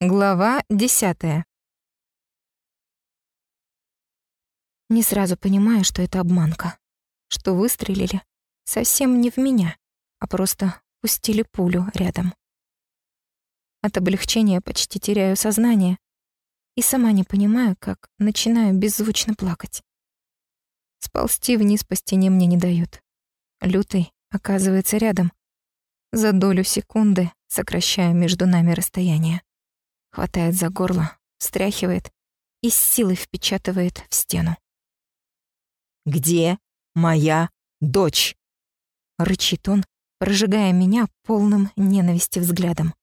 Глава десятая. Не сразу понимаю, что это обманка, что выстрелили совсем не в меня, а просто пустили пулю рядом. От облегчения почти теряю сознание и сама не понимаю, как начинаю беззвучно плакать. Сползти вниз по стене мне не дают. Лютый оказывается рядом, за долю секунды сокращая между нами расстояние хватает за горло, встряхивает и с силой впечатывает в стену. «Где моя дочь?» — рычит он, прожигая меня полным ненависти взглядом.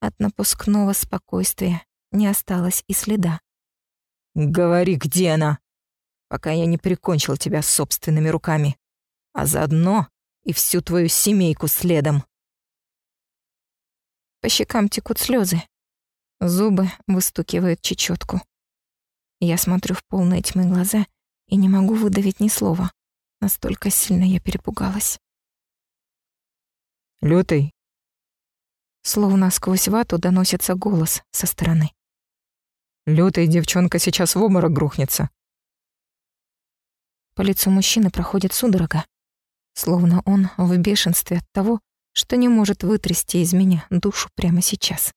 От напускного спокойствия не осталось и следа. «Говори, где она, пока я не прикончил тебя собственными руками, а заодно и всю твою семейку следом». По щекам текут слезы, Зубы выстукивают чечетку. Я смотрю в полные тьмы глаза и не могу выдавить ни слова. Настолько сильно я перепугалась. Лютый. Словно сквозь вату доносится голос со стороны. Лютый, девчонка сейчас в обморок грохнется. По лицу мужчины проходит судорога, словно он в бешенстве от того, что не может вытрясти из меня душу прямо сейчас.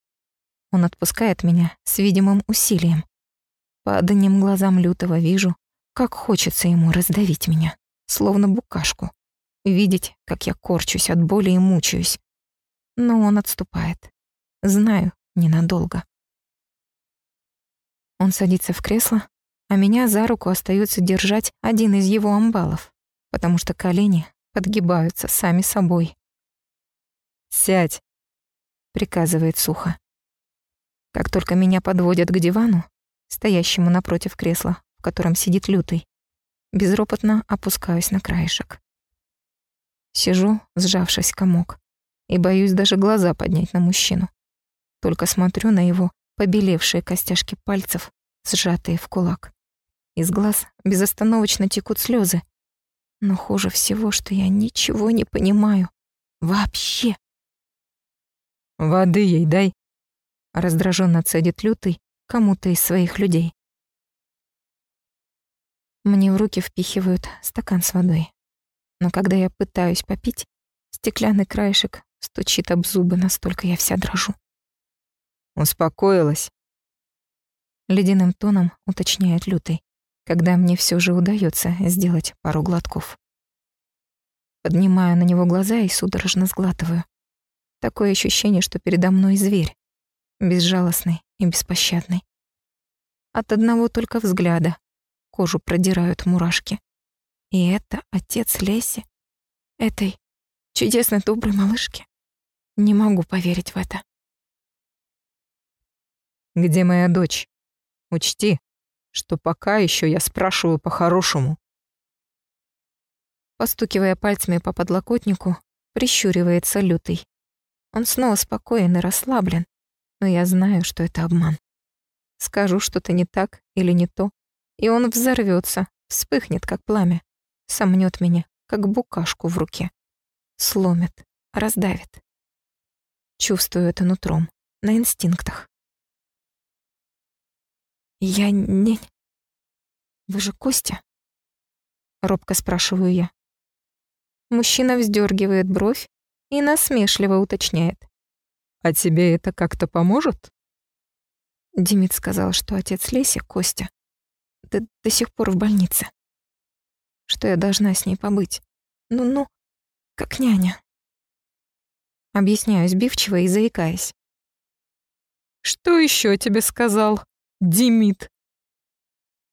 Он отпускает меня с видимым усилием. По одним глазам лютого вижу, как хочется ему раздавить меня, словно букашку. Видеть, как я корчусь от боли и мучаюсь. Но он отступает. Знаю, ненадолго. Он садится в кресло, а меня за руку остается держать один из его амбалов, потому что колени подгибаются сами собой. «Сядь», — приказывает сухо. Как только меня подводят к дивану, стоящему напротив кресла, в котором сидит лютый, безропотно опускаюсь на краешек. Сижу, сжавшись комок, и боюсь даже глаза поднять на мужчину. Только смотрю на его побелевшие костяшки пальцев, сжатые в кулак. Из глаз безостановочно текут слезы. Но хуже всего, что я ничего не понимаю. Вообще. «Воды ей дай», раздраженно цедит лютый кому-то из своих людей. Мне в руки впихивают стакан с водой. Но когда я пытаюсь попить, стеклянный краешек стучит об зубы, настолько я вся дрожу. «Успокоилась?» Ледяным тоном уточняет Лютый, когда мне все же удается сделать пару глотков. Поднимаю на него глаза и судорожно сглатываю. Такое ощущение, что передо мной зверь, безжалостный и беспощадный. От одного только взгляда кожу продирают мурашки. И это отец Леси, этой чудесной доброй малышки. Не могу поверить в это. «Где моя дочь? Учти, что пока еще я спрашиваю по-хорошему». Постукивая пальцами по подлокотнику, прищуривается лютый. Он снова спокоен и расслаблен, но я знаю, что это обман. Скажу что-то не так или не то, и он взорвется, вспыхнет, как пламя, сомнет меня, как букашку в руке, сломит, раздавит. Чувствую это нутром, на инстинктах. «Я не... Вы же Костя?» Робко спрашиваю я. Мужчина вздергивает бровь и насмешливо уточняет. А тебе это как-то поможет? Демид сказал, что отец Леси, Костя, до, до сих пор в больнице. Что я должна с ней побыть. Ну-ну, как няня. Объясняю сбивчиво и заикаясь. «Что еще тебе сказал, Демид?»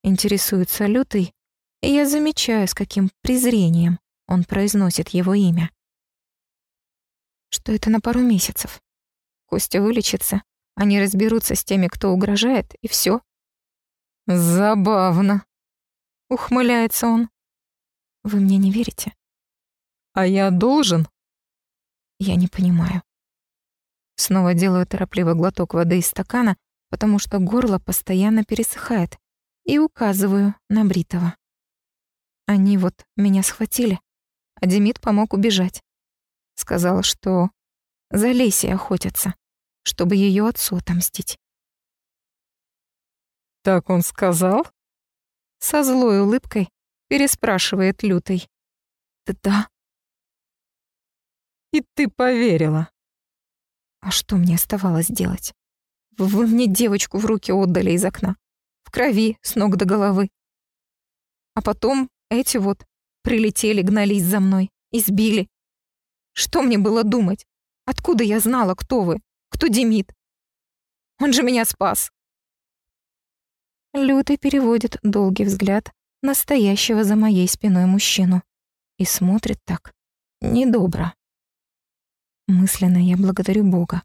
Интересуется Лютый, и я замечаю, с каким презрением он произносит его имя. Что это на пару месяцев. Костя вылечится, они разберутся с теми, кто угрожает, и все. Забавно. Ухмыляется он. Вы мне не верите? А я должен? Я не понимаю. Снова делаю торопливо глоток воды из стакана, потому что горло постоянно пересыхает, и указываю на Бритова. Они вот меня схватили, а Демид помог убежать. Сказал, что за Лесей охотятся. чтобы ее отцу отомстить. «Так он сказал?» Со злой улыбкой переспрашивает Лютый. «Да-да». «И ты поверила?» «А что мне оставалось делать? Вы мне девочку в руки отдали из окна. В крови, с ног до головы. А потом эти вот прилетели, гнались за мной, избили. Что мне было думать? Откуда я знала, кто вы? Кто Демид? Он же меня спас. Лютый переводит долгий взгляд настоящего за моей спиной мужчину и смотрит так недобро. Мысленно я благодарю Бога,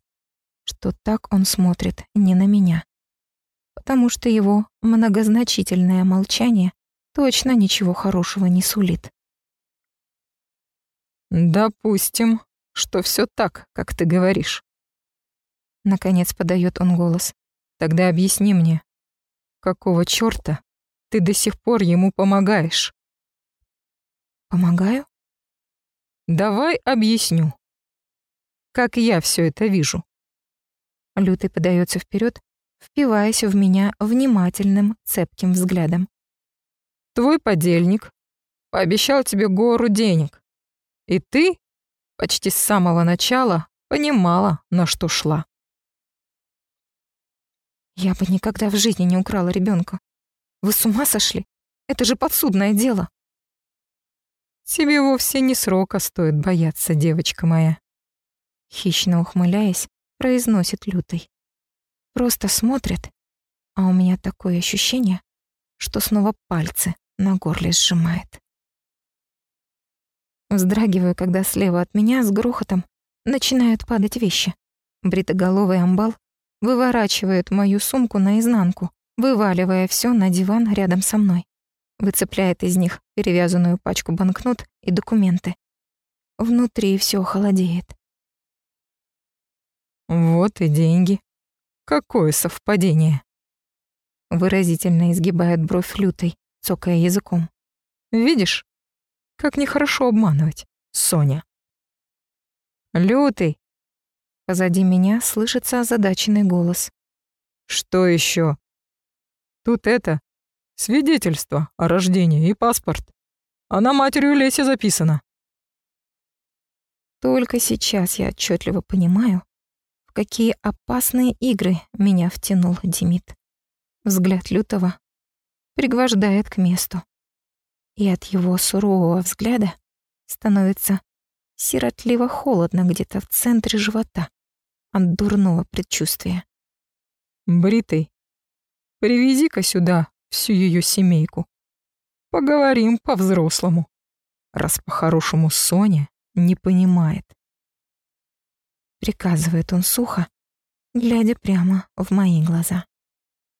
что так он смотрит не на меня, потому что его многозначительное молчание точно ничего хорошего не сулит. «Допустим, что все так, как ты говоришь». Наконец подает он голос. «Тогда объясни мне, какого чёрта ты до сих пор ему помогаешь?» «Помогаю?» «Давай объясню. Как я все это вижу?» Лютый подается вперед, впиваясь в меня внимательным, цепким взглядом. «Твой подельник пообещал тебе гору денег, и ты почти с самого начала понимала, на что шла». «Я бы никогда в жизни не украла ребенка. Вы с ума сошли? Это же подсудное дело». «Тебе вовсе не срока стоит бояться, девочка моя». Хищно ухмыляясь, произносит лютый. Просто смотрит, а у меня такое ощущение, что снова пальцы на горле сжимает. Вздрагиваю, когда слева от меня с грохотом начинают падать вещи. Бритоголовый амбал выворачивает мою сумку наизнанку, вываливая все на диван рядом со мной. Выцепляет из них перевязанную пачку банкнот и документы. Внутри все холодеет. Вот и деньги. Какое совпадение. Выразительно изгибает бровь лютой, цокая языком. Видишь, как нехорошо обманывать, Соня. Лютый. Позади меня слышится озадаченный голос. Что еще? Тут это свидетельство о рождении и паспорт. Она матерью Леси записана. Только сейчас я отчетливо понимаю, какие опасные игры меня втянул Демид. Взгляд Лютого пригвождает к месту. И от его сурового взгляда становится сиротливо холодно где-то в центре живота от дурного предчувствия. «Бритый, привези-ка сюда всю ее семейку. Поговорим по-взрослому, раз по-хорошему Соня не понимает, приказывает он сухо, глядя прямо в мои глаза.